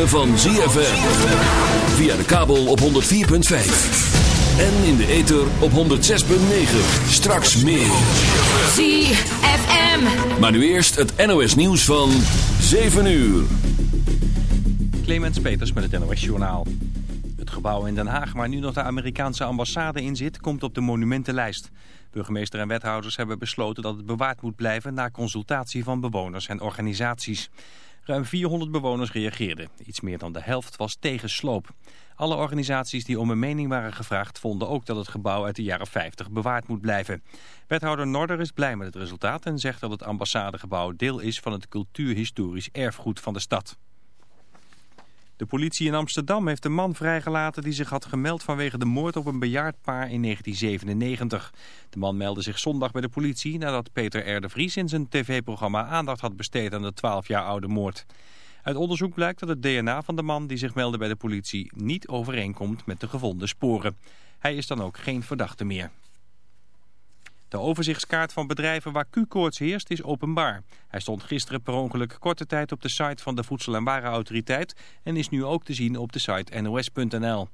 Ritme van ZFM. Via de kabel op 104.5. En in de ether op 106.9. Straks meer. ZFM. Maar nu eerst het NOS nieuws van 7 uur. Clemens Peters met het NOS Journaal. Het gebouw in Den Haag waar nu nog de Amerikaanse ambassade in zit... komt op de monumentenlijst. Burgemeester en wethouders hebben besloten dat het bewaard moet blijven... na consultatie van bewoners en organisaties. Ruim 400 bewoners reageerden. Iets meer dan de helft was tegen sloop. Alle organisaties die om een mening waren gevraagd... vonden ook dat het gebouw uit de jaren 50 bewaard moet blijven. Wethouder Norder is blij met het resultaat... en zegt dat het ambassadegebouw deel is van het cultuurhistorisch erfgoed van de stad. De politie in Amsterdam heeft een man vrijgelaten die zich had gemeld vanwege de moord op een bejaard paar in 1997. De man meldde zich zondag bij de politie nadat Peter R. de Vries in zijn tv-programma aandacht had besteed aan de 12 jaar oude moord. Uit onderzoek blijkt dat het DNA van de man die zich meldde bij de politie niet overeenkomt met de gevonden sporen. Hij is dan ook geen verdachte meer. De overzichtskaart van bedrijven waar Q-koorts heerst is openbaar. Hij stond gisteren per ongeluk korte tijd op de site van de Voedsel- en Warenautoriteit... en is nu ook te zien op de site nos.nl.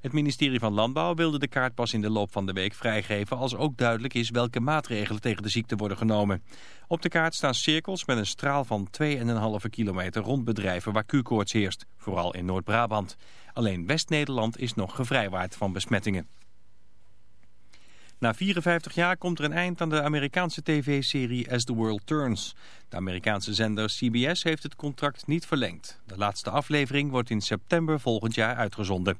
Het ministerie van Landbouw wilde de kaart pas in de loop van de week vrijgeven... als ook duidelijk is welke maatregelen tegen de ziekte worden genomen. Op de kaart staan cirkels met een straal van 2,5 kilometer rond bedrijven waar Q-koorts heerst. Vooral in Noord-Brabant. Alleen West-Nederland is nog gevrijwaard van besmettingen. Na 54 jaar komt er een eind aan de Amerikaanse tv-serie As the World Turns. De Amerikaanse zender CBS heeft het contract niet verlengd. De laatste aflevering wordt in september volgend jaar uitgezonden.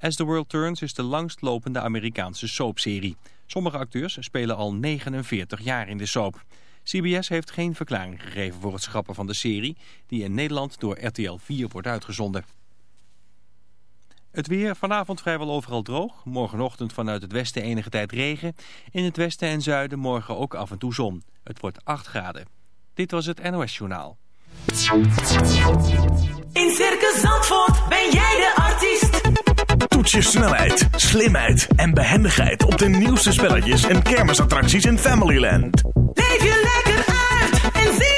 As the World Turns is de langstlopende Amerikaanse soapserie. Sommige acteurs spelen al 49 jaar in de soap. CBS heeft geen verklaring gegeven voor het schrappen van de serie... die in Nederland door RTL 4 wordt uitgezonden. Het weer vanavond vrijwel overal droog. Morgenochtend vanuit het westen enige tijd regen. In het westen en zuiden morgen ook af en toe zon. Het wordt 8 graden. Dit was het NOS Journaal. In Circus Zandvoort ben jij de artiest. Toets je snelheid, slimheid en behendigheid op de nieuwste spelletjes en kermisattracties in Familyland. Leef je lekker uit en zie.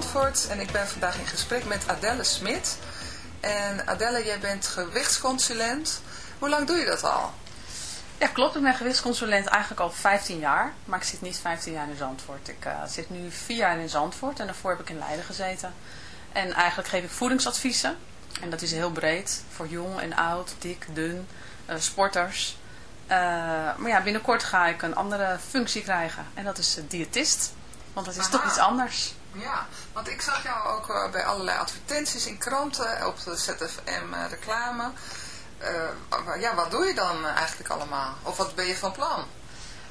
Zandvoort en ik ben vandaag in gesprek met Adelle Smit. En Adelle, jij bent gewichtsconsulent. Hoe lang doe je dat al? Ja, klopt. Ik ben gewichtsconsulent eigenlijk al 15 jaar. Maar ik zit niet 15 jaar in Zandvoort. Ik uh, zit nu 4 jaar in Zandvoort en daarvoor heb ik in Leiden gezeten. En eigenlijk geef ik voedingsadviezen. En dat is heel breed. Voor jong en oud, dik, dun, uh, sporters. Uh, maar ja, binnenkort ga ik een andere functie krijgen. En dat is diëtist. Want dat is Aha. toch iets anders. Ja, want ik zag jou ook uh, bij allerlei advertenties in kranten, op de ZFM uh, reclame. Uh, ja, wat doe je dan eigenlijk allemaal? Of wat ben je van plan?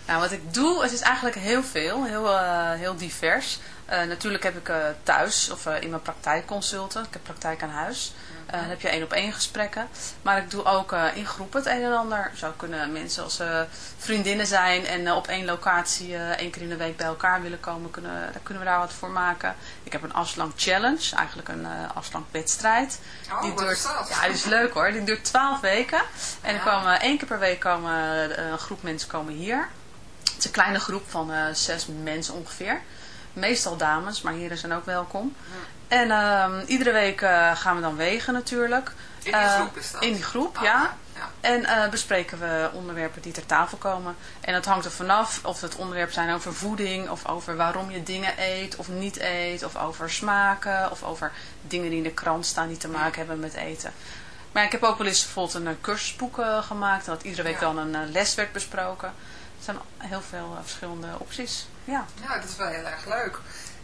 Nou, wat ik doe, het is eigenlijk heel veel, heel, heel divers. Natuurlijk heb ik thuis of in mijn praktijk consulten. Ik heb praktijk aan huis. Dan heb je één op één gesprekken. Maar ik doe ook in groepen het een en ander. Zo kunnen mensen als vriendinnen zijn en op één locatie één keer in de week bij elkaar willen komen. Kunnen, daar kunnen we daar wat voor maken. Ik heb een afslank challenge, eigenlijk een afslank wedstrijd. Oh, die duurt? Ja, die is leuk hoor. Die duurt twaalf weken. En er komen één keer per week komen, een groep mensen komen hier. Het is een kleine groep van uh, zes mensen ongeveer. Meestal dames, maar heren zijn ook welkom. En uh, iedere week uh, gaan we dan wegen natuurlijk. In die groep is dat? In die groep, oh, ja. ja. En uh, bespreken we onderwerpen die ter tafel komen. En het hangt er vanaf of het onderwerp zijn over voeding... of over waarom je dingen eet of niet eet... of over smaken of over dingen die in de krant staan... die te maken hebben met eten. Maar ik heb ook wel eens bijvoorbeeld een cursusboek gemaakt... dat iedere week ja. dan een les werd besproken... Er zijn heel veel verschillende opties. Ja. ja, dat is wel heel erg leuk.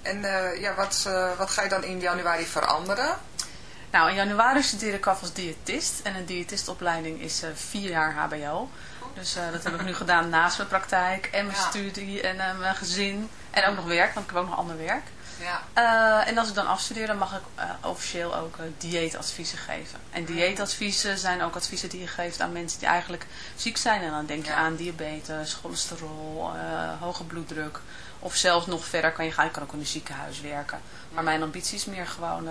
En uh, ja, wat, uh, wat ga je dan in januari veranderen? Nou, in januari studeer ik af als diëtist. En een diëtistopleiding is vier jaar hbo. Dus dat heb ik nu gedaan naast mijn praktijk en mijn ja. studie en mijn gezin. En ook nog werk, want ik heb ook nog ander werk. Ja. En als ik dan afstudeer, dan mag ik officieel ook dieetadviezen geven. En dieetadviezen zijn ook adviezen die je geeft aan mensen die eigenlijk ziek zijn. En dan denk je ja. aan diabetes, cholesterol, hoge bloeddruk. Of zelfs nog verder kan je gaan. Je kan ook in een ziekenhuis werken. Maar mijn ambitie is meer gewoon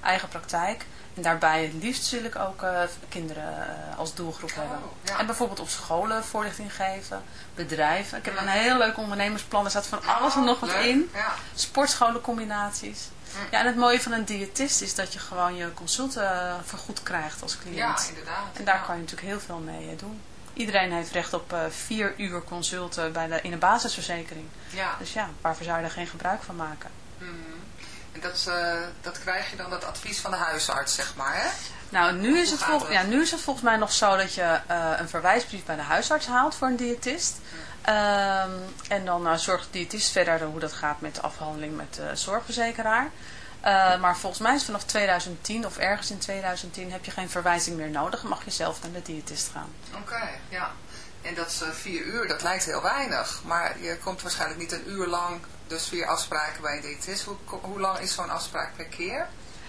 eigen praktijk. En daarbij het liefst wil ik ook kinderen als doelgroep oh, hebben. Ja. En bijvoorbeeld op scholen voorlichting geven. Bedrijven. Ik heb een heel leuk ondernemersplan. Er staat van alles en nog wat leuk. in. Ja. Sportscholencombinaties. Ja, en het mooie van een diëtist is dat je gewoon je consulten vergoed krijgt als cliënt. Ja, inderdaad. En daar ja. kan je natuurlijk heel veel mee doen. Iedereen heeft recht op uh, vier uur consulten bij de, in een basisverzekering. Ja. Dus ja, waarvoor zou je daar geen gebruik van maken? Mm -hmm. En dat, uh, dat krijg je dan dat advies van de huisarts, zeg maar, hè? Nou, nu is, het vol ja, nu is het volgens mij nog zo dat je uh, een verwijsbrief bij de huisarts haalt voor een diëtist. Mm. Um, en dan zorgt de diëtist verder hoe dat gaat met de afhandeling met de zorgverzekeraar. Uh, maar volgens mij is vanaf 2010 of ergens in 2010 heb je geen verwijzing meer nodig. Mag je zelf naar de diëtist gaan. Oké, okay, ja. En dat is uh, vier uur, dat lijkt heel weinig. Maar je komt waarschijnlijk niet een uur lang, dus vier afspraken bij een diëtist. Hoe, hoe lang is zo'n afspraak per keer?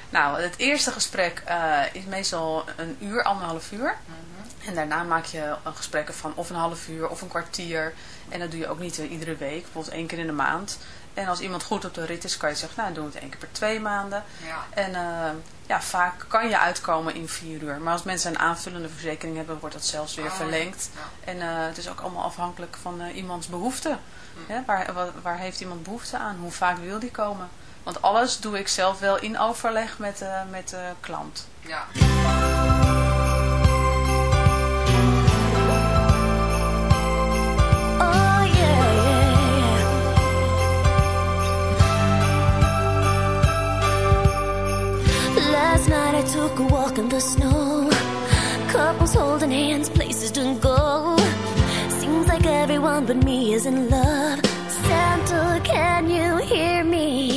Nou, het eerste gesprek uh, is meestal een uur, anderhalf uur. Mm -hmm. En daarna maak je gesprekken van of een half uur of een kwartier. En dat doe je ook niet uh, iedere week, bijvoorbeeld één keer in de maand. En als iemand goed op de rit is, kan je zeggen, nou, doen we het één keer per twee maanden. Ja. En uh, ja, vaak kan je uitkomen in vier uur. Maar als mensen een aanvullende verzekering hebben, wordt dat zelfs weer oh, verlengd. Ja. En uh, het is ook allemaal afhankelijk van uh, iemands behoeften. Hm. Ja, waar, waar, waar, heeft iemand behoefte aan? Hoe vaak wil die komen? Want alles doe ik zelf wel in overleg met, met de klant. Ja. Snow. Couples holding hands, places to go. Seems like everyone but me is in love. Santa, can you hear me?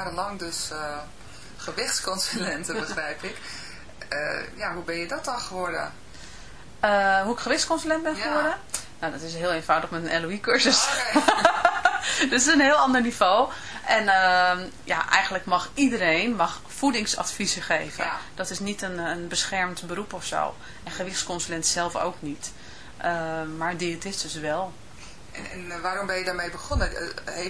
Jarenlang dus uh, gewichtsconsulente, begrijp ik. Uh, ja, hoe ben je dat dan geworden? Uh, hoe ik gewichtsconsulent ben geworden? Nou, dat is heel eenvoudig met een LOE-cursus. Oh, dus een heel ander niveau. En uh, ja, eigenlijk mag iedereen mag voedingsadviezen geven. Ja. Dat is niet een, een beschermd beroep of zo. En gewichtsconsulent zelf ook niet. Maar diëtist dus wel. En, en, waarom ben je daarmee begonnen?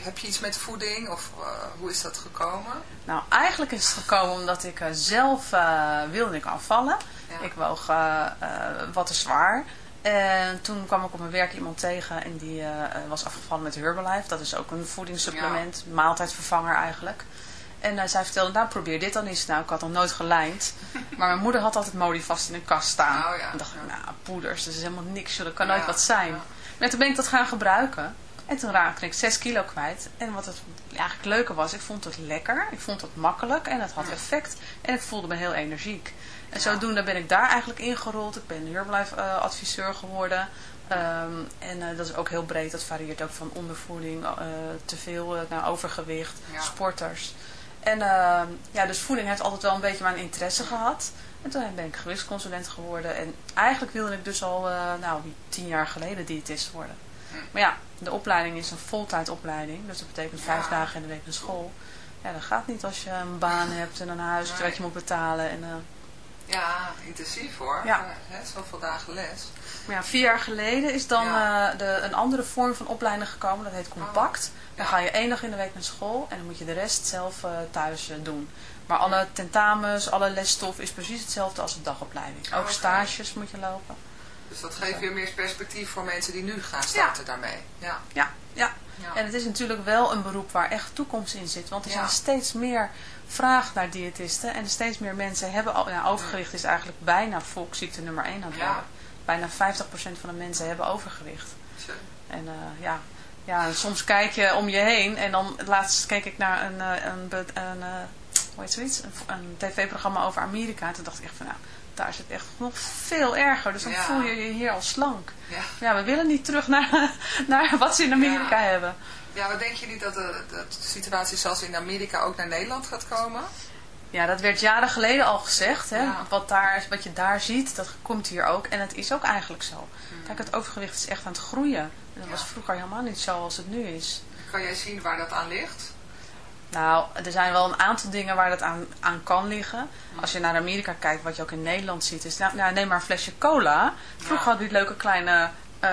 Heb je iets met voeding of uh, hoe is dat gekomen? Nou, eigenlijk is het gekomen omdat ik uh, zelf uh, wilde ik afvallen. Ja. Ik woog wat te zwaar. En toen kwam ik op mijn werk iemand tegen en die was afgevallen met Herbalife. Dat is ook een voedingssupplement, ja. maaltijdvervanger eigenlijk. En zij vertelde, nou probeer dit dan eens. Nou, ik had nog nooit gelijnd. Maar mijn moeder had altijd Modi vast in een kast staan. Oh, ja. En dacht ik, nou poeders, dat is helemaal niks. Dat kan nooit wat zijn. En toen ben ik dat gaan gebruiken. En toen raakte ik 6 kilo kwijt. En wat het eigenlijk leuke was, ik vond het lekker. Ik vond het makkelijk en het had effect. En ik voelde me heel energiek. En zodoende ben ik daar eigenlijk ingerold. Ik ben Herbalife uh, adviseur geworden. Um, en uh, dat is ook heel breed. Dat varieert ook van ondervoeding, uh, te veel naar overgewicht, ja. sporters. En uh, ja, dus voeding heeft altijd wel een beetje mijn interesse gehad. En toen ben ik gewichtsconsulent geworden. En eigenlijk wilde ik dus al, uh, nou, tien jaar geleden diëtist worden. Maar ja, de opleiding is een voltijdopleiding. Dus dat betekent vijf Ja. dagen in de week naar school. Ja, dat gaat niet als je een baan hebt en een huis Nee. je moet betalen. En, uh, Ja, intensief hoor. Ja. Uh, zoveel dagen les. maar ja, vier jaar geleden is dan Ja. uh, de, een andere vorm van opleiding gekomen. Dat heet compact. Dan Ja. ga je één dag in de week naar school en dan moet je de rest zelf thuis doen. Maar alle tentamens, alle lesstof is precies hetzelfde als de dagopleiding. Ook stages moet je lopen. Dus dat geeft weer meer perspectief voor mensen die nu gaan starten daarmee. Ja. Ja, ja. Ja. En het is natuurlijk wel een beroep waar echt toekomst in zit. Want er Ja. zijn steeds meer vraag naar diëtisten. En steeds meer mensen hebben al... Ja, overgewicht is eigenlijk bijna volksziekte nummer 1 aan het Ja. worden. Bijna 50% van de mensen hebben overgewicht. Zo. En uh, ja, ja, soms kijk je om je heen. En dan laatst keek ik naar een, uh, een, be- een, uh, hoe heet zoiets? Een, een tv-programma over Amerika. En toen dacht ik echt van nou, daar is het echt nog veel erger. Dus dan Ja. voel je je hier al slank. Ja. Ja, we willen niet terug naar, naar wat ze in Amerika Ja. hebben. ja, maar denken jullie dat de, dat de situatie zoals in Amerika ook naar Nederland gaat komen? Ja, dat werd jaren geleden al gezegd. Hè? Wat, daar, wat je daar ziet, dat komt hier ook. En het is ook eigenlijk zo. Hmm. Kijk, het overgewicht is echt aan het groeien. En dat was vroeger helemaal niet zo als het nu is. Kan jij zien waar dat aan ligt? Nou, er zijn wel een aantal dingen waar dat aan, aan kan liggen. Als je naar Amerika kijkt, wat je ook in Nederland ziet, is nou, nou, neem maar een flesje cola. Vroeger Ja. we die leuke kleine eh,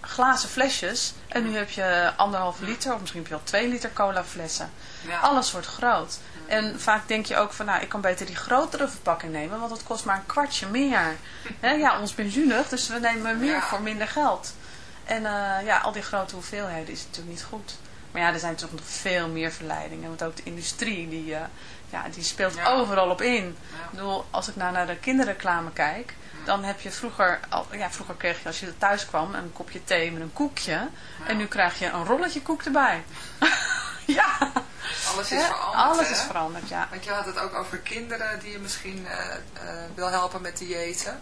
glazen flesjes. En nu heb je anderhalf liter, of misschien heb je wel twee liter cola flessen. Ja. Alles wordt groot. En vaak denk je ook van, nou, ik kan beter die grotere verpakking nemen, want dat kost maar een kwartje meer. Ja, ons bent zuinig, dus we nemen meer Ja. voor minder geld. En eh, ja, al die grote hoeveelheden is natuurlijk niet goed. Maar ja, er zijn toch nog veel meer verleidingen. Want ook de industrie, die, eh, ja, die speelt Ja. overal op in. Ja. Ik bedoel, als ik nou naar de kinderreclame kijk, dan heb je vroeger, al, ja, vroeger kreeg je als je thuis kwam een kopje thee met een koekje. En nu krijg je een rolletje koek erbij. ja, Alles is veranderd, alles hè? is veranderd, ja. Want je had het ook over kinderen die je misschien eh, eh, wil helpen met diëten.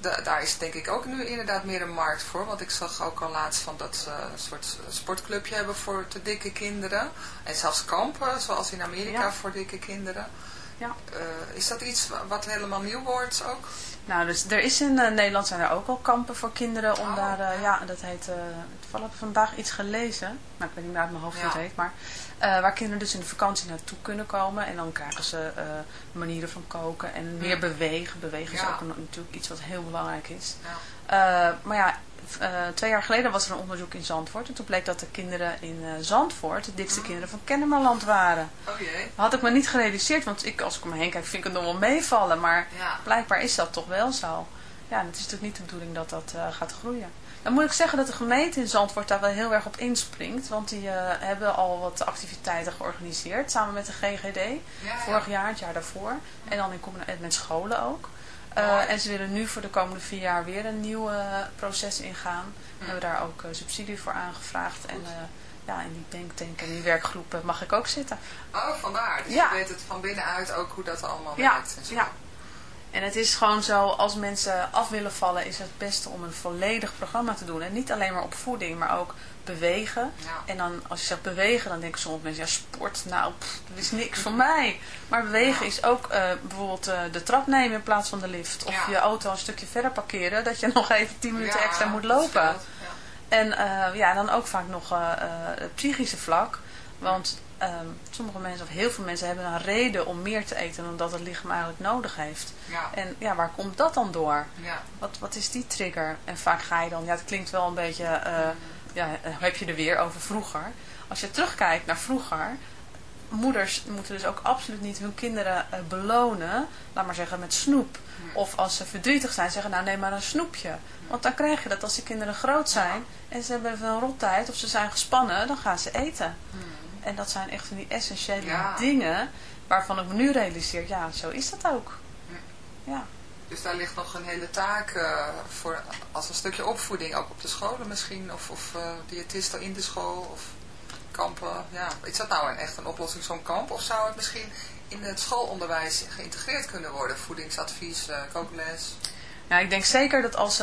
Da- daar is denk ik ook nu inderdaad meer een markt voor. Want ik zag ook al laatst van dat ze een soort sportclubje hebben voor te dikke kinderen. En zelfs kampen, zoals in Amerika, Ja. voor dikke kinderen. Ja. Eh, is dat iets wa- wat helemaal nieuw wordt ook? Nou, dus er is in eh, Nederland zijn er ook al kampen voor kinderen om Oh, daar, eh, ja. dat heet, eh toevallig vandaag iets gelezen, maar ik weet niet meer uit mijn hoofd hoe Ja. het heet, maar waar kinderen dus in de vakantie naartoe kunnen komen en dan krijgen ze manieren van koken en meer bewegen. Bewegen is ook een- natuurlijk iets wat heel belangrijk is. Ja. Maar ja, eh, twee jaar geleden was er een onderzoek in Zandvoort en toen bleek dat de kinderen in eh, Zandvoort de dikste kinderen van Kennemerland waren. Oh jee. Had ik me niet gerealiseerd, want ik, als ik om me heen kijk vind ik het nog wel meevallen, maar Ja. blijkbaar is dat toch wel zo. Ja, en het is natuurlijk niet de bedoeling dat dat eh, gaat groeien. Dan moet ik zeggen dat de gemeente in Zandvoort daar wel heel erg op inspringt. Want die hebben al wat activiteiten georganiseerd samen met de GGD. Ja, Vorig ja. jaar, het jaar daarvoor. En dan in met scholen ook. Eh, en ze willen nu voor de komende vier jaar weer een nieuw eh, proces ingaan. We hebben daar ook eh, subsidie voor aangevraagd. En ja, in die denktank en die werkgroepen mag ik ook zitten. Oh, vandaar. Dus Ja. je weet het van binnenuit ook hoe dat allemaal Ja, werkt. En zo. ja. En het is gewoon zo, als mensen af willen vallen, is het beste om een volledig programma te doen. En niet alleen maar op voeding, maar ook bewegen. Ja. En dan, als je zegt bewegen, dan denken sommige mensen, ja sport, nou, pff, dat is niks voor mij. Maar bewegen Ja. is ook eh, bijvoorbeeld eh, de trap nemen in plaats van de lift. Of Ja. je auto een stukje verder parkeren, dat je nog even 10 minuten extra moet lopen. En eh, ja, dan ook vaak nog het psychische vlak. Want ehm, sommige mensen, of heel veel mensen, hebben een reden om meer te eten dan dat het lichaam eigenlijk nodig heeft. Ja. En ja, waar komt dat dan door? Ja. Wat, wat is die trigger? En vaak ga je dan, ja, het klinkt wel een beetje, eh, ja, eh, heb je er weer over vroeger. Als je terugkijkt naar vroeger, moeders moeten dus ook absoluut niet hun kinderen eh, belonen, laat maar zeggen, met snoep. Of als ze verdrietig zijn, zeggen, nou neem maar een snoepje. Want dan krijg je dat als die kinderen groot zijn en ze hebben een rottijd of ze zijn gespannen, dan gaan ze eten. En dat zijn echt van die essentiële Ja. dingen waarvan ik me nu realiseer, ja, zo is dat ook. Ja. Dus daar ligt nog een hele taak eh, voor, als een stukje opvoeding, ook op de scholen misschien, of, of eh, diëtisten in de school, of kampen. Ja. Is dat nou een, echt een oplossing, zo'n kamp? Of zou het misschien in het schoolonderwijs geïntegreerd kunnen worden? Voedingsadvies, eh, kookles? Nou, ik denk zeker dat als,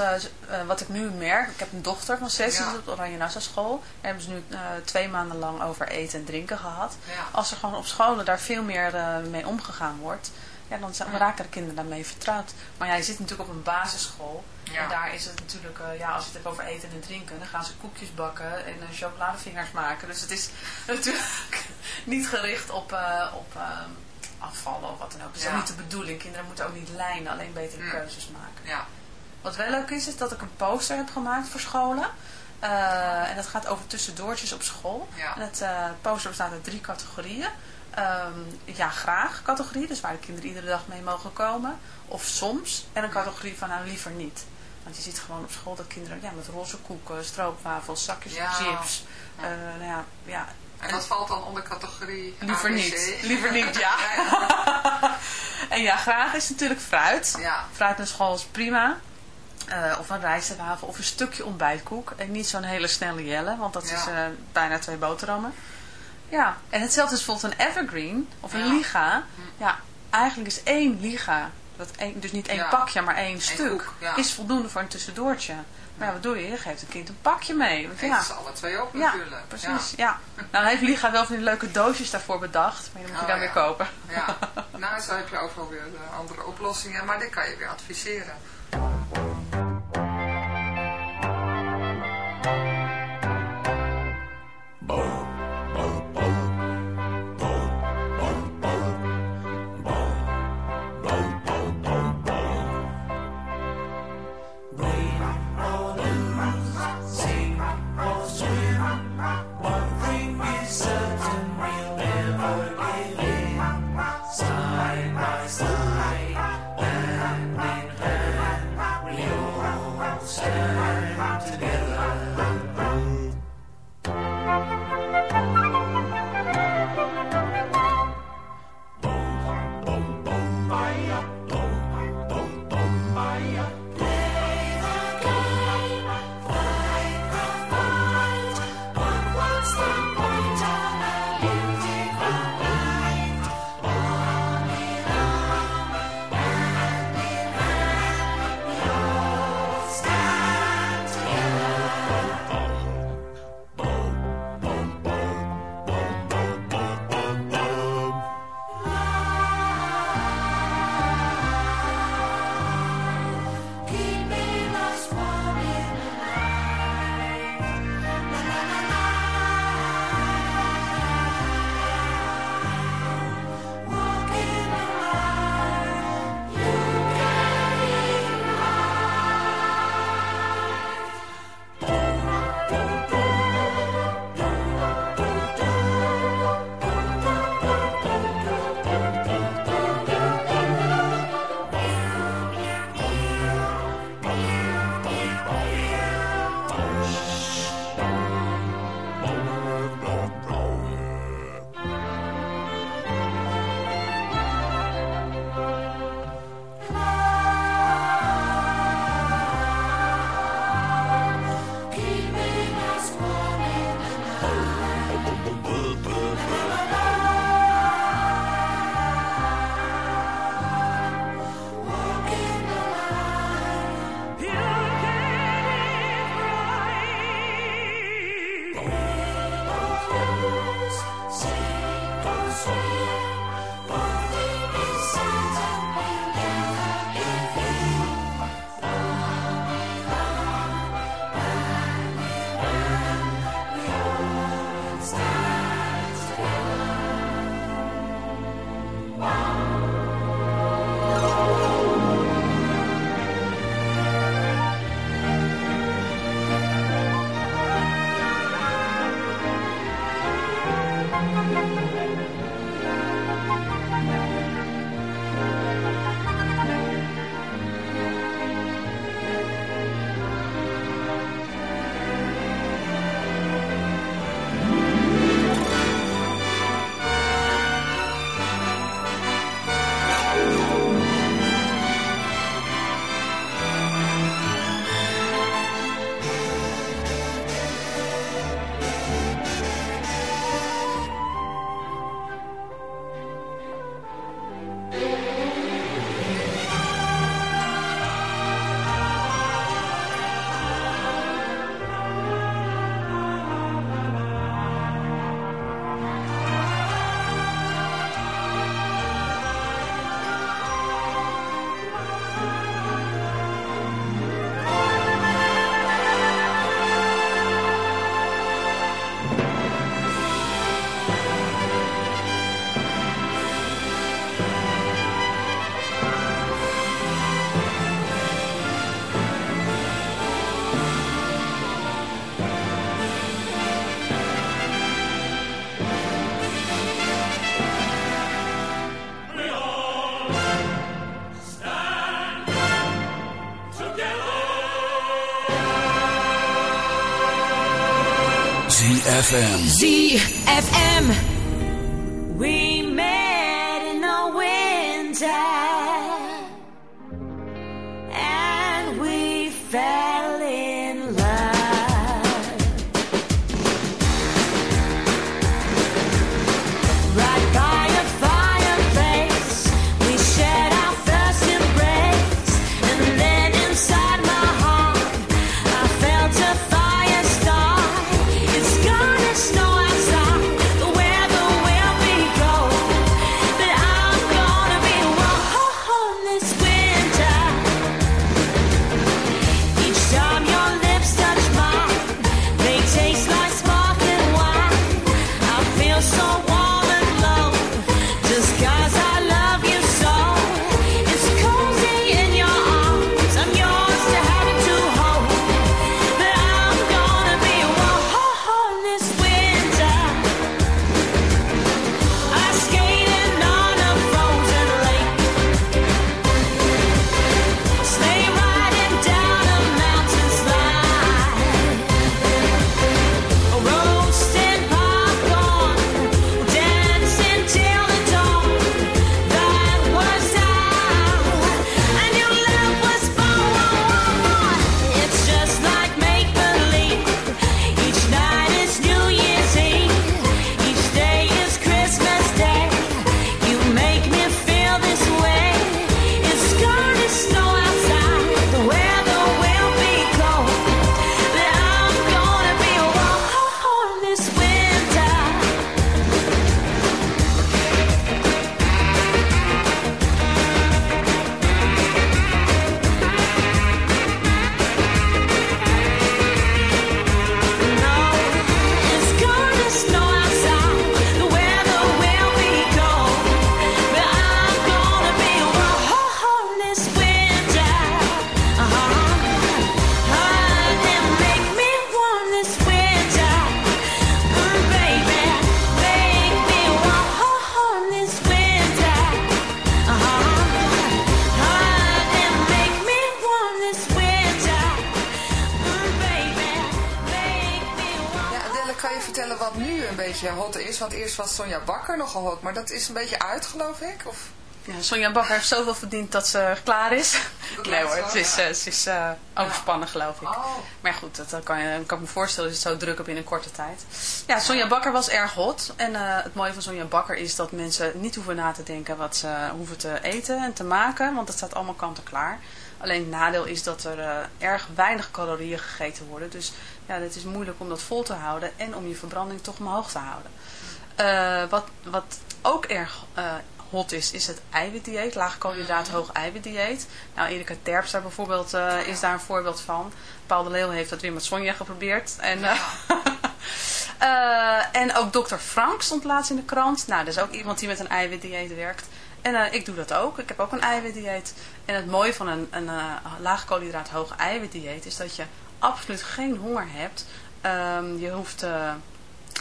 wat ik nu merk, ik heb een dochter van zes, die Ja. zit op Oranje Nassau school. Daar hebben ze nu twee maanden lang over eten en drinken gehad. Ja. Als er gewoon op scholen daar veel meer mee omgegaan wordt, ja, dan raken de kinderen daarmee vertrouwd. Maar ja, je zit natuurlijk op een basisschool. Ja. En daar is het natuurlijk, eh, ja, als je het hebt over eten en drinken, dan gaan ze koekjes bakken en eh, chocoladevingers maken. Dus het is natuurlijk niet gericht op, eh, op afvallen of wat dan ook. Dat is Ja. ook niet de bedoeling. Kinderen moeten ook niet lijnen, alleen betere Mm. keuzes maken. Ja. Wat wel leuk is, is dat ik een poster heb gemaakt voor scholen. En dat gaat over tussendoortjes op school. En het poster bestaat uit drie categorieën. Ehm, ja, graag categorie, dus waar de kinderen iedere dag mee mogen komen. Of soms. En een categorie van nou liever niet. Want je ziet gewoon op school dat kinderen ja, met roze koeken, stroopwafels, zakjes Ja. chips. eh, nou ja, ja, En wat valt dan onder categorie Liever ABC? niet. Liever niet, ja. en ja, graag is natuurlijk fruit. Ja. Fruit naar school is prima. Eh, of een rijstwafel of een stukje ontbijtkoek. En niet zo'n hele snelle jelle, want dat Ja. is eh, bijna twee boterhammen. Ja, en hetzelfde is bijvoorbeeld een evergreen of een Ja. liga. Ja, eigenlijk is één liga, dat één, dus niet één Ja. pakje, maar één stuk, koek, ja. is voldoende voor een tussendoortje. Maar ja, wat doe je? Je geeft een kind een pakje mee. Want Geef ja, ze alle twee op ja, natuurlijk. precies. Ja. Nou heeft Liga wel van die leuke doosjes daarvoor bedacht. Maar die moet je Oh, dan ja. weer kopen. Ja. ja. Nou, zo heb je overal weer eh, andere oplossingen. Maar dit kan je weer adviseren. ZFM. ZFM. Was Sonja Bakker nogal hot, maar dat is een beetje uit, geloof ik? Of? Ja, Sonja Bakker heeft zoveel verdiend dat ze klaar is. Dat Nee hoor, het is, ja. eh, ze is eh, overspannen geloof ik. Oh. Maar goed, dat, dat kan, je, kan ik me voorstellen, is het zo druk op in een korte tijd. Ja, Sonja Bakker was erg hot. En eh, het mooie van Sonja Bakker is dat mensen niet hoeven na te denken wat ze hoeven te eten en te maken. Want het staat allemaal kant en klaar. Alleen het nadeel is dat er erg weinig calorieën gegeten worden. Dus ja, het is moeilijk om dat vol te houden en om je verbranding toch omhoog te houden. Eh, wat, wat ook erg eh, hot is, is het eiwitdieet. Laag koolhydraat, hoog eiwitdieet. Nou, Erika Terpstra bijvoorbeeld eh, is daar een voorbeeld van. Paul de Leeuw heeft dat weer met Sonja geprobeerd. En, en ook dokter Frank stond laatst in de krant. Nou, dat is ook iemand die met een eiwitdieet werkt. En ik doe dat ook. Ik heb ook een eiwitdieet. En het mooie van een, een laag koolhydraat, hoog eiwitdieet is dat je absoluut geen honger hebt. Ehm, je hoeft...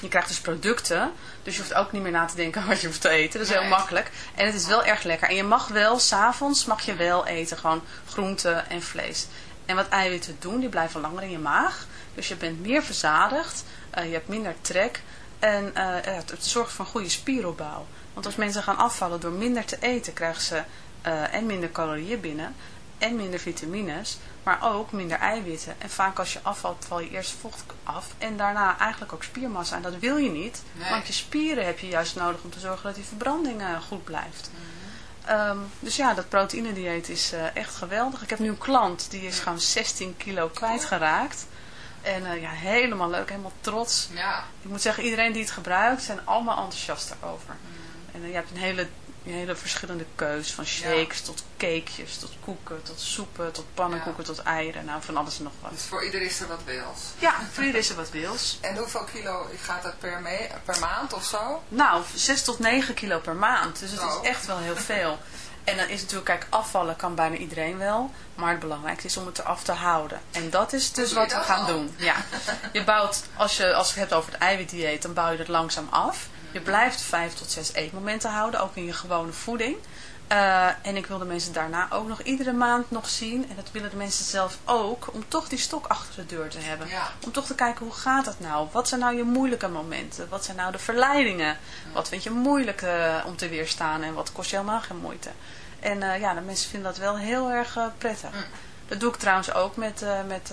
je krijgt dus producten, dus je hoeft ook niet meer na te denken wat je hoeft te eten. Dat is heel makkelijk. En het is wel erg lekker. En je mag wel, s'avonds mag je wel eten, gewoon groenten en vlees. En wat eiwitten doen, die blijven langer in je maag. Dus je bent meer verzadigd, eh, je hebt minder trek en eh, het, het zorgt voor een goede spieropbouw. Want als mensen gaan afvallen door minder te eten, krijgen ze eh, en minder calorieën binnen en minder vitamines, maar ook minder eiwitten. En vaak als je afvalt, val je eerst vocht af en daarna eigenlijk ook spiermassa. En dat wil je niet, Nee. want je spieren heb je juist nodig om te zorgen dat die verbranding eh, goed blijft. Ehm, dus ja, dat proteïnedieet is eh, echt geweldig. Ik heb nu een klant, die is gewoon 16 kilo kwijtgeraakt. En eh, ja, helemaal leuk, helemaal trots. Ja. Ik moet zeggen, iedereen die het gebruikt, zijn allemaal enthousiast daarover. En eh, je hebt een hele, hele verschillende keus. Van shakes tot cakejes, tot koeken, tot soepen, tot pannenkoeken, tot eieren. Nou, van alles en nog wat. Dus voor ieder is er wat wils. Ja, voor iedereen is er wat wils. En hoeveel kilo gaat dat per, per maand of zo? Nou, 6 tot 9 kilo per maand. Dus het Oh. is echt wel heel veel. En dan is natuurlijk, kijk, afvallen kan bijna iedereen wel. Maar het belangrijkste is om het eraf te houden. En dat is dus wat we gaan doen. Ja. Je bouwt, als je, als je het hebt over het eiwitdieet, dan bouw je het langzaam af. Je blijft 5 tot 6 eetmomenten houden, ook in je gewone voeding. Eh, en ik wil de mensen daarna ook nog iedere maand nog zien. En dat willen de mensen zelf ook. Om toch die stok achter de deur te hebben. Ja. Om toch te kijken, hoe gaat het nou? Wat zijn nou je moeilijke momenten? Wat zijn nou de verleidingen? Wat vind je moeilijk eh, om te weerstaan? En wat kost je helemaal geen moeite? En eh, ja, de mensen vinden dat wel heel erg prettig. Dat doe ik trouwens ook met, met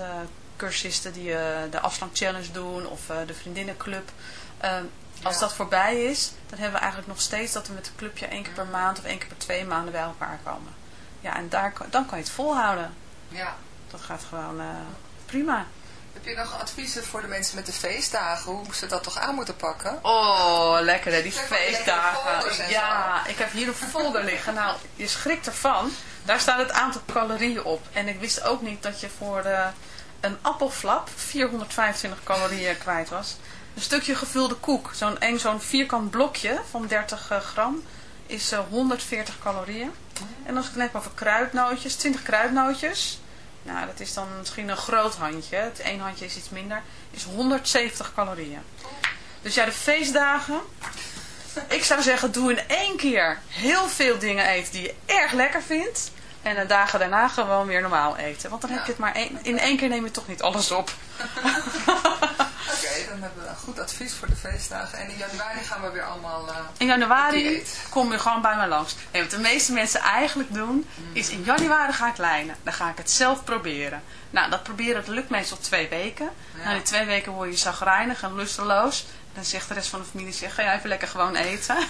cursisten die de afslank challenge doen. Of de vriendinnenclub. Als dat voorbij is, dan hebben we eigenlijk nog steeds dat we met het clubje één keer per maand of één keer per twee maanden bij elkaar komen. Ja, en daar, dan kan je het volhouden. Ja. Dat gaat gewoon eh, prima. Heb je nog adviezen voor de mensen met de feestdagen? Hoe ze dat toch aan moeten pakken? Oh, lekker hè, die feestdagen. en Ja, ik heb hier een folder liggen. Nou, je schrikt ervan. Daar staat het aantal calorieën op. En ik wist ook niet dat je voor eh, een appelflap 425 calorieën kwijt was. Een stukje gevulde koek, zo'n zo'n vierkant blokje van 30 eh, gram, is eh, 140 calorieën. En als ik het heb over kruidnootjes, 20 kruidnootjes. Nou, dat is dan misschien een groot handje. Het één handje is iets minder. Is 170 calorieën. Dus ja, de feestdagen. Ik zou zeggen, doe in één keer heel veel dingen eten die je erg lekker vindt. En de dagen daarna gewoon weer normaal eten. Want dan heb je het maar één, in één keer neem je toch niet alles op. Oké, dan hebben we een goed advies voor de feestdagen. En in januari gaan we weer allemaal... eh, In januari kom je gewoon bij me langs. Nee, wat de meeste mensen eigenlijk doen, is in januari ga ik lijnen. Dan ga ik het zelf proberen. Nou, dat proberen, dat lukt meestal twee weken. Ja. Na die twee weken word je zagrijnig en lusteloos. Dan zegt de rest van de familie, zeg, ga jij even lekker gewoon eten.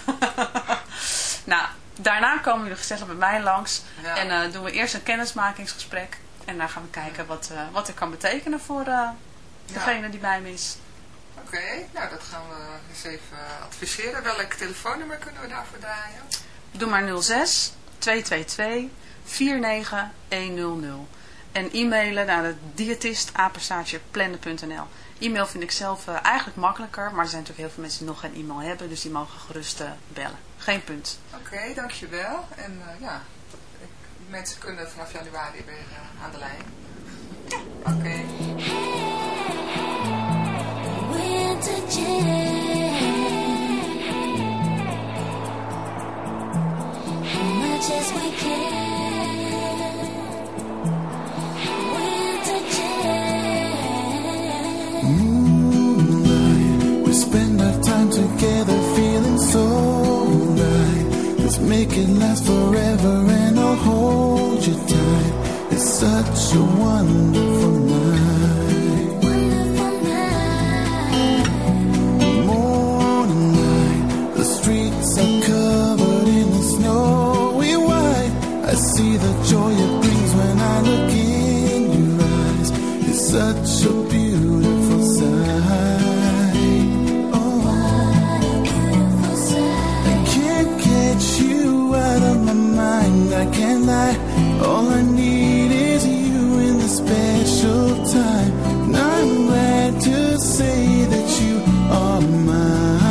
nou, daarna komen jullie gezellig bij mij langs. Ja. En eh, doen we eerst een kennismakingsgesprek. En dan gaan we kijken wat, eh, wat ik kan betekenen voor degene die bij me is. Oké, nou dat gaan we eens even adviseren. Welk telefoonnummer kunnen we daarvoor draaien? Doe maar 06 222 49100. En e-mailen naar de diëtist. E-mail vind ik zelf eh, eigenlijk makkelijker, maar er zijn natuurlijk heel veel mensen die nog geen e-mail hebben, dus die mogen gerust eh, bellen. Geen punt. Oké, dankjewel. En eh, ja, ik, mensen kunnen vanaf januari weer aan de lijn. Oké. Winter forever and I'll hold you tight. It's such a wonderful night. Lie. All I need is you in the special time. And I'm glad to say that you are mine.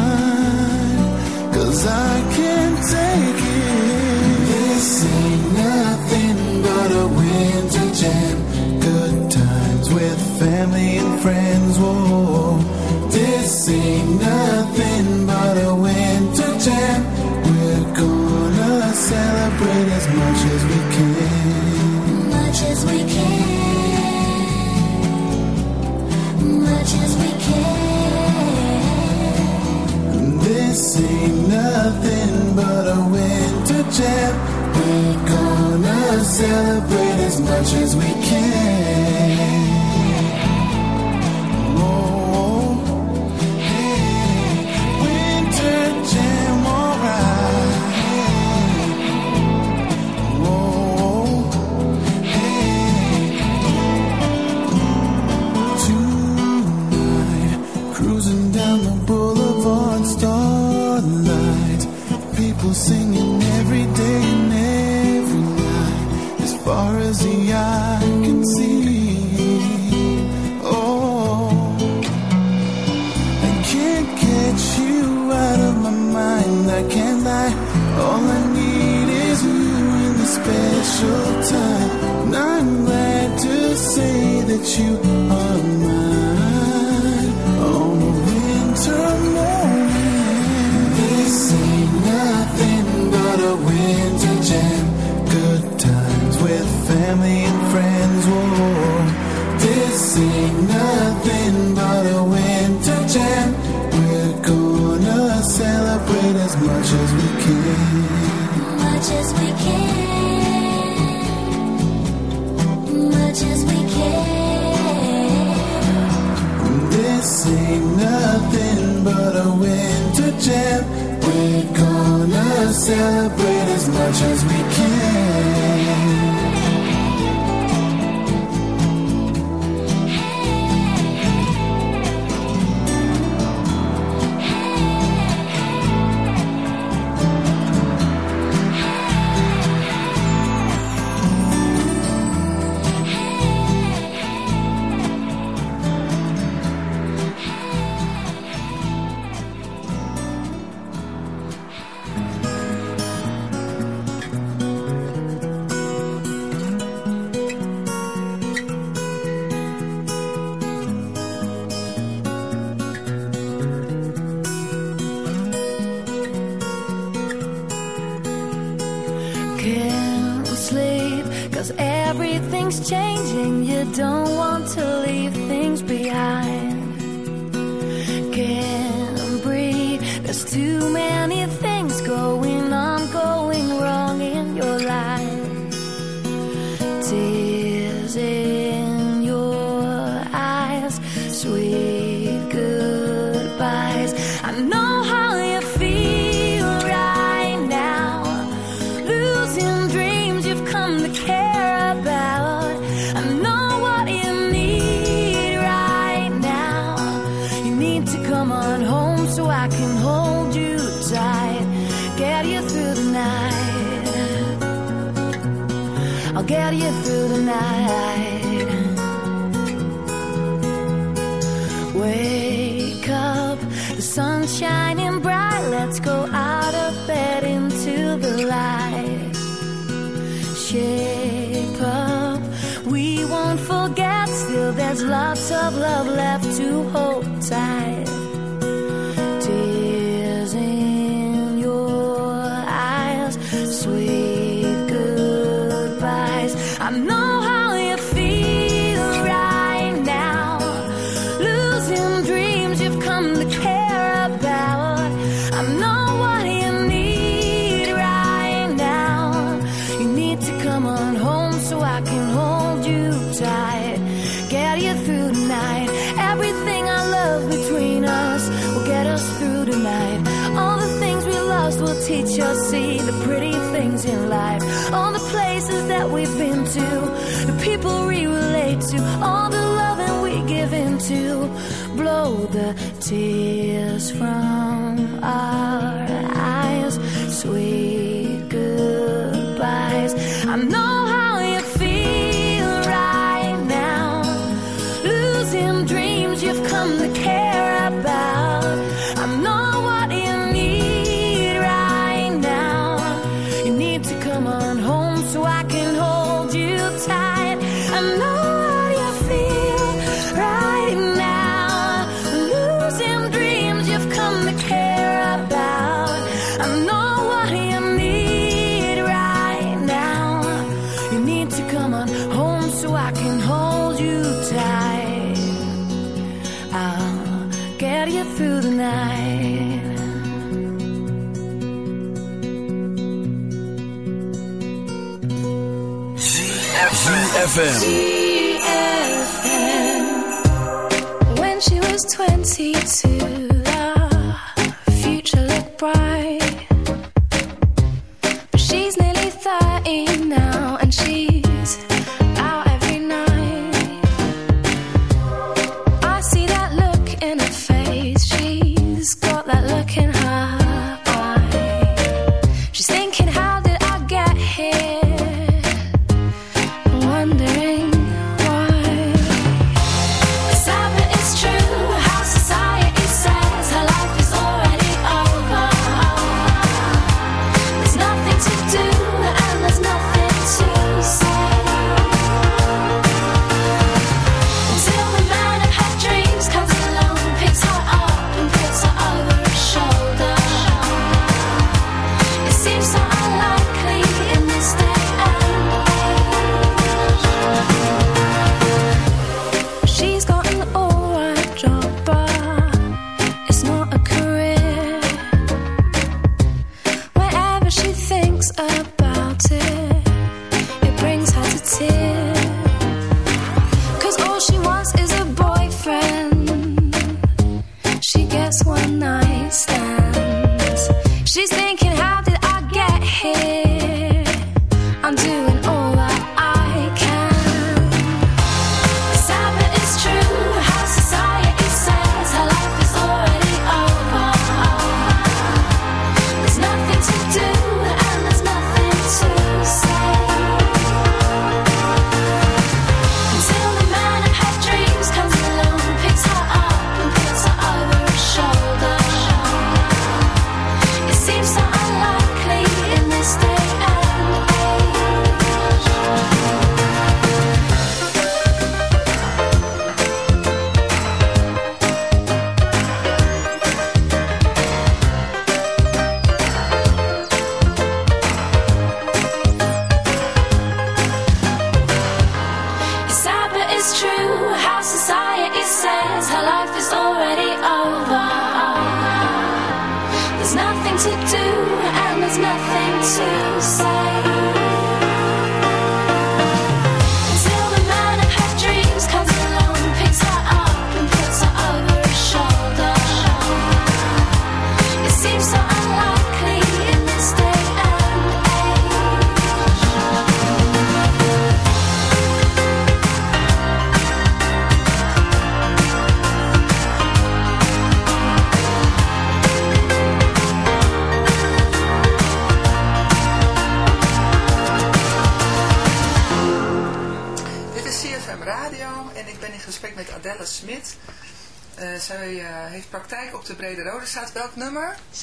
Cause I can't take it. This ain't nothing but a winter jam. Good times with family and friends. Whoa. This ain't nothing jam. We're gonna celebrate as much as we We're gonna celebrate as much as we can. forget, still there's lots of love left to hold tight. the tears from ZFM.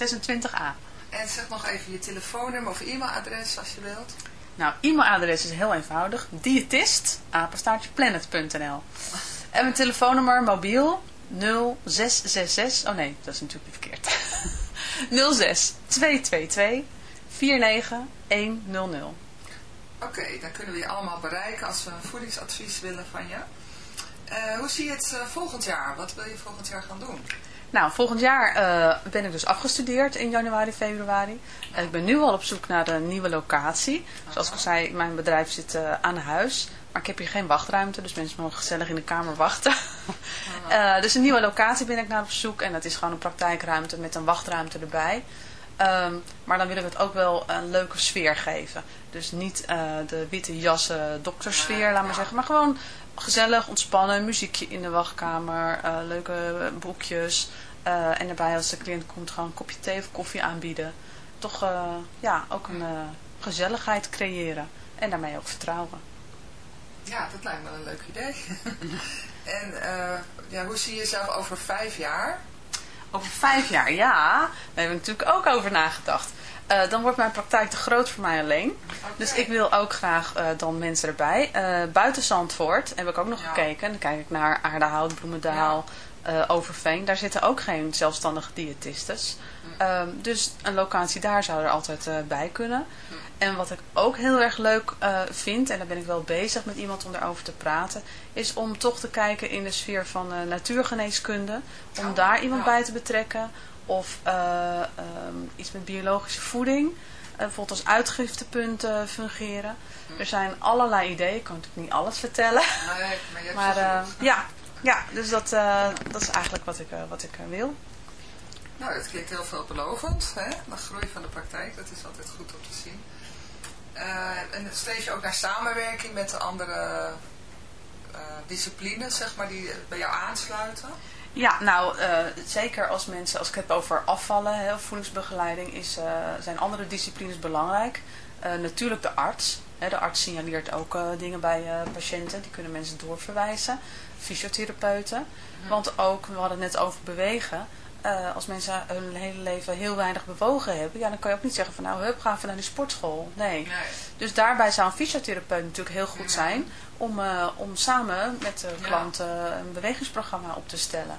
26a. En zeg nog even je telefoonnummer of e-mailadres als je wilt. Nou, e-mailadres is heel eenvoudig. Diëtist, apenstaartjeplanet.nl En mijn telefoonnummer mobiel 0666... Oh nee, dat is natuurlijk niet verkeerd. 06 222 49100. Oké, dan kunnen we je allemaal bereiken als we een voedingsadvies willen van je. Eh, hoe zie je het eh, volgend jaar? Wat wil je volgend jaar gaan doen? Nou, volgend jaar eh, ben ik dus afgestudeerd in januari, februari. Ik ben nu al op zoek naar een nieuwe locatie. Zoals ik al zei, mijn bedrijf zit eh, aan huis. Maar ik heb hier geen wachtruimte, dus mensen mogen gezellig in de kamer wachten. Eh, dus een nieuwe locatie ben ik naar op zoek. En dat is gewoon een praktijkruimte met een wachtruimte erbij. Ehm, maar dan wil ik het ook wel een leuke sfeer geven. Dus niet eh, de witte jassen doktersfeer, laat maar zeggen. Maar gewoon gezellig, ontspannen, muziekje in de wachtkamer, eh, leuke boekjes. eh, en daarbij als de cliënt komt gewoon een kopje thee of koffie aanbieden. Toch ja, ook een gezelligheid creëren. En daarmee ook vertrouwen. Ja, dat lijkt me een leuk idee. en ja, hoe zie je jezelf over vijf jaar? Over vijf jaar, ja. Daar hebben we natuurlijk ook over nagedacht. Eh, dan wordt mijn praktijk te groot voor mij alleen. Dus ik wil ook graag eh, dan mensen erbij. Eh, buiten Zandvoort heb ik ook nog Ja. gekeken. Dan kijk ik naar Aardehout, Bloemendaal, Overveen. Daar zitten ook geen zelfstandige diëtistes. Ehm, dus een locatie daar zou er altijd bij kunnen. En wat ik ook heel erg leuk vind, en daar ben ik wel bezig met iemand om daarover te praten, is om toch te kijken in de sfeer van eh, natuurgeneeskunde. Om Oh, daar iemand ja. bij te betrekken. Of eh, ehm, iets met biologische voeding. eh, bijvoorbeeld als uitgiftepunt fungeren. Er zijn allerlei ideeën. Ik kan natuurlijk niet alles vertellen. Nee, maar je hebt Maar ja, ja, dus dat, dat is eigenlijk wat ik, wat ik wil. Nou, dat klinkt heel veelbelovend. Hè? De groei van de praktijk, dat is altijd goed om te zien. En streef je ook naar samenwerking met de andere disciplines, zeg maar, die bij jou aansluiten? Ja, nou eh, zeker als mensen, als ik het heb over afvallen, hè, voedingsbegeleiding, is, eh, zijn andere disciplines belangrijk. Eh, natuurlijk de arts. Hè, de arts signaleert ook eh, dingen bij eh, patiënten, die kunnen mensen doorverwijzen. Fysiotherapeuten. Want ook, we hadden het net over bewegen. Eh, als mensen hun hele leven heel weinig bewogen hebben, ja, dan kan je ook niet zeggen van nou, hup, gaan we naar die sportschool. Nee. Nee. Dus daarbij zou een fysiotherapeut natuurlijk heel goed zijn om, eh, om samen met de Ja. klanten een bewegingsprogramma op te stellen.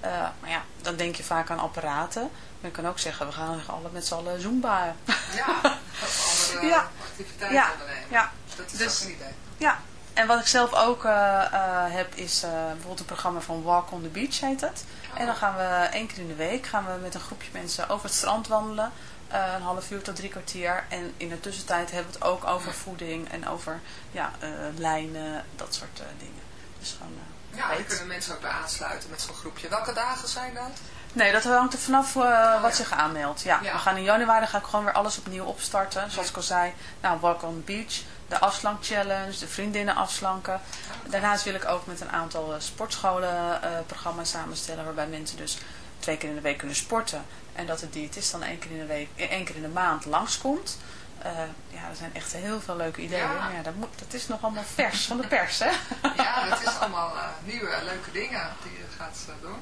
Eh, maar ja, dan denk je vaak aan apparaten. Maar je kan ook zeggen, we gaan alle met z'n allen zumba. Ja, of andere Ja. activiteiten Ja, ondernemen. ja. Dat is Dus- ook een idee. Ja, en wat ik zelf ook eh, heb is bijvoorbeeld een programma van Walk on the Beach heet het. En dan gaan we één keer in de week gaan we met een groepje mensen over het strand wandelen. Eh, een half uur tot drie kwartier. En in de tussentijd hebben we het ook over voeding en over ja, eh, lijnen, dat soort eh, dingen. Dus gewoon Ja, daar kunnen mensen ook bij aansluiten met zo'n groepje. Welke dagen zijn dat? Nee, dat hangt er vanaf eh, wat ja. zich aanmeldt. Ja, Ja. we gaan in januari ga ik gewoon weer alles opnieuw opstarten. Zoals ik al zei, nou, Walk on the Beach, de afslank challenge, de vriendinnen afslanken. Daarnaast wil ik ook met een aantal sportscholen programma's samenstellen waarbij mensen dus twee keer in de week kunnen sporten. En dat de diëtist dan één keer in de week, eh, één keer in de maand langskomt. Eh ja, er zijn echt heel veel leuke ideeën. Ja. Dat, moet, dat is nog allemaal vers van de pers, hè? Ja, dat is allemaal eh, nieuwe leuke dingen die je gaat eh, doen.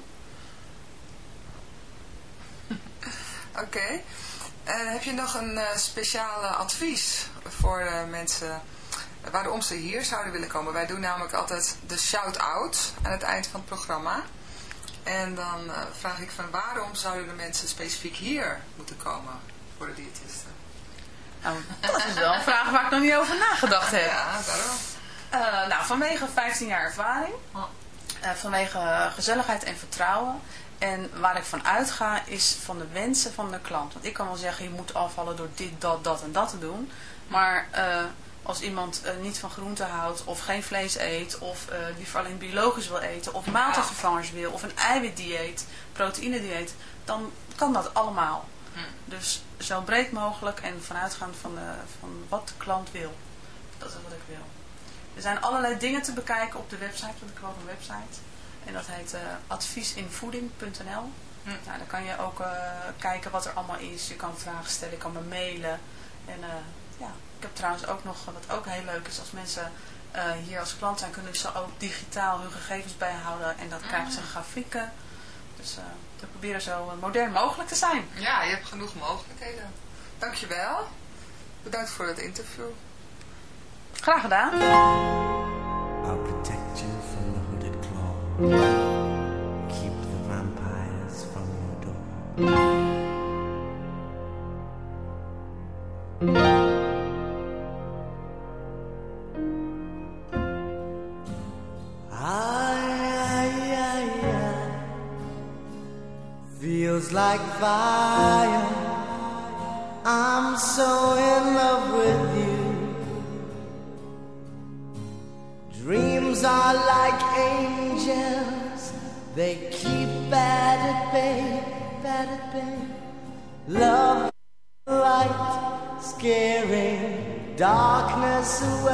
Oké. Heb je nog een speciaal advies voor mensen waarom ze hier zouden willen komen? Wij doen namelijk altijd de shout-out aan het eind van het programma. En dan eh, vraag ik van waarom zouden de mensen specifiek hier moeten komen voor de diëtisten? Nou, dat is wel een vraag waar ik nog niet over nagedacht heb. Ja, daarom. Eh, nou, vanwege 15 jaar ervaring, eh, vanwege gezelligheid en vertrouwen. En waar ik van uitga is van de wensen van de klant. Want ik kan wel zeggen, je moet afvallen door dit, dat, dat en dat te doen. Maar als iemand eh, niet van groente houdt, of geen vlees eet, of eh liever alleen biologisch wil eten, of maaltijdvervangers wil, of een eiwitdieet, proteïnedieet, dan kan dat allemaal. Dus zo breed mogelijk en vanuitgaand van, de, van wat de klant wil. Dat is wat ik wil. Er zijn allerlei dingen te bekijken op de website, want ik heb ook een website. En dat heet eh, adviesinvoeding.nl. Nou, daar kan je ook eh, kijken wat er allemaal is. Je kan vragen stellen, je kan me mailen. En eh, ja, heb trouwens ook nog, wat ook heel leuk is, als mensen eh, hier als klant zijn, kunnen ze ook digitaal hun gegevens bijhouden. En dat krijgen ze ah. grafieken. Dus eh, we proberen zo eh, modern mogelijk te zijn. Ja, je hebt genoeg mogelijkheden. Dankjewel. Bedankt voor het interview. Graag gedaan. Protect you from the hooded claw. Keep the vampires from your door. darkness away.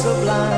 sublime.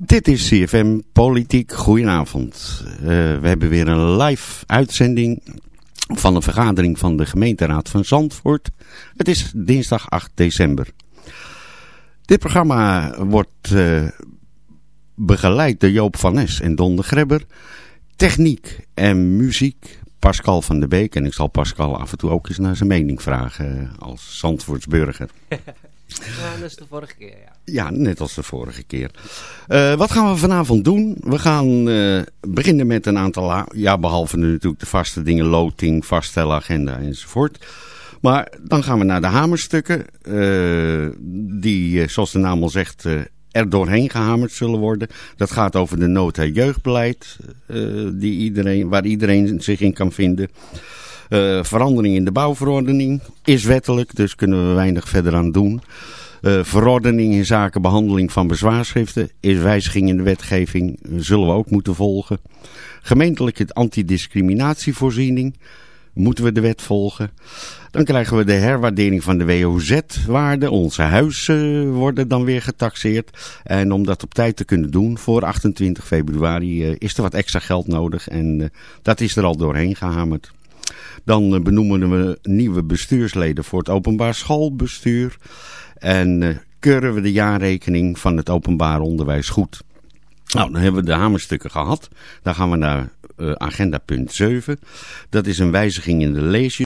Dit is CFM Politiek. Goedenavond. Eh, we hebben weer een live uitzending van een vergadering van de gemeenteraad van Zandvoort. Het is dinsdag 8 december. Dit programma wordt eh, begeleid door Joop van Nes en Don de Grebber. Techniek en muziek Pascal van der Beek. En ik zal Pascal af en toe ook eens naar zijn mening vragen eh, als Zandvoortsburger. Ja, de vorige keer, ja. Ja, net als de vorige keer. Eh, wat gaan we vanavond doen? We gaan eh, beginnen met een aantal, a- ja behalve natuurlijk de vaste dingen, loting, vaststellen, agenda enzovoort. Maar dan gaan we naar de hamerstukken, eh, die zoals de naam al zegt er doorheen gehamerd zullen worden. Dat gaat over de nota jeugdbeleid, die iedereen, waar iedereen zich in kan vinden. Eh, verandering in de bouwverordening is wettelijk, dus kunnen we weinig verder aan doen. Eh, verordening in zaken behandeling van bezwaarschriften is wijziging in de wetgeving, zullen we ook moeten volgen. Gemeentelijke antidiscriminatievoorziening, moeten we de wet volgen. Dan krijgen we de herwaardering van de WOZ-waarde. Onze huizen worden dan weer getaxeerd. En om dat op tijd te kunnen doen, voor 28 februari, eh, is er wat extra geld nodig. En dat is er al doorheen gehamerd. Dan eh, benoemen we nieuwe bestuursleden voor het openbaar schoolbestuur. En eh, keuren we de jaarrekening van het openbaar onderwijs goed. Nou, dan hebben we de hamerstukken gehad. Dan gaan we naar eh, agenda punt 7. Dat is een wijziging in de leesje.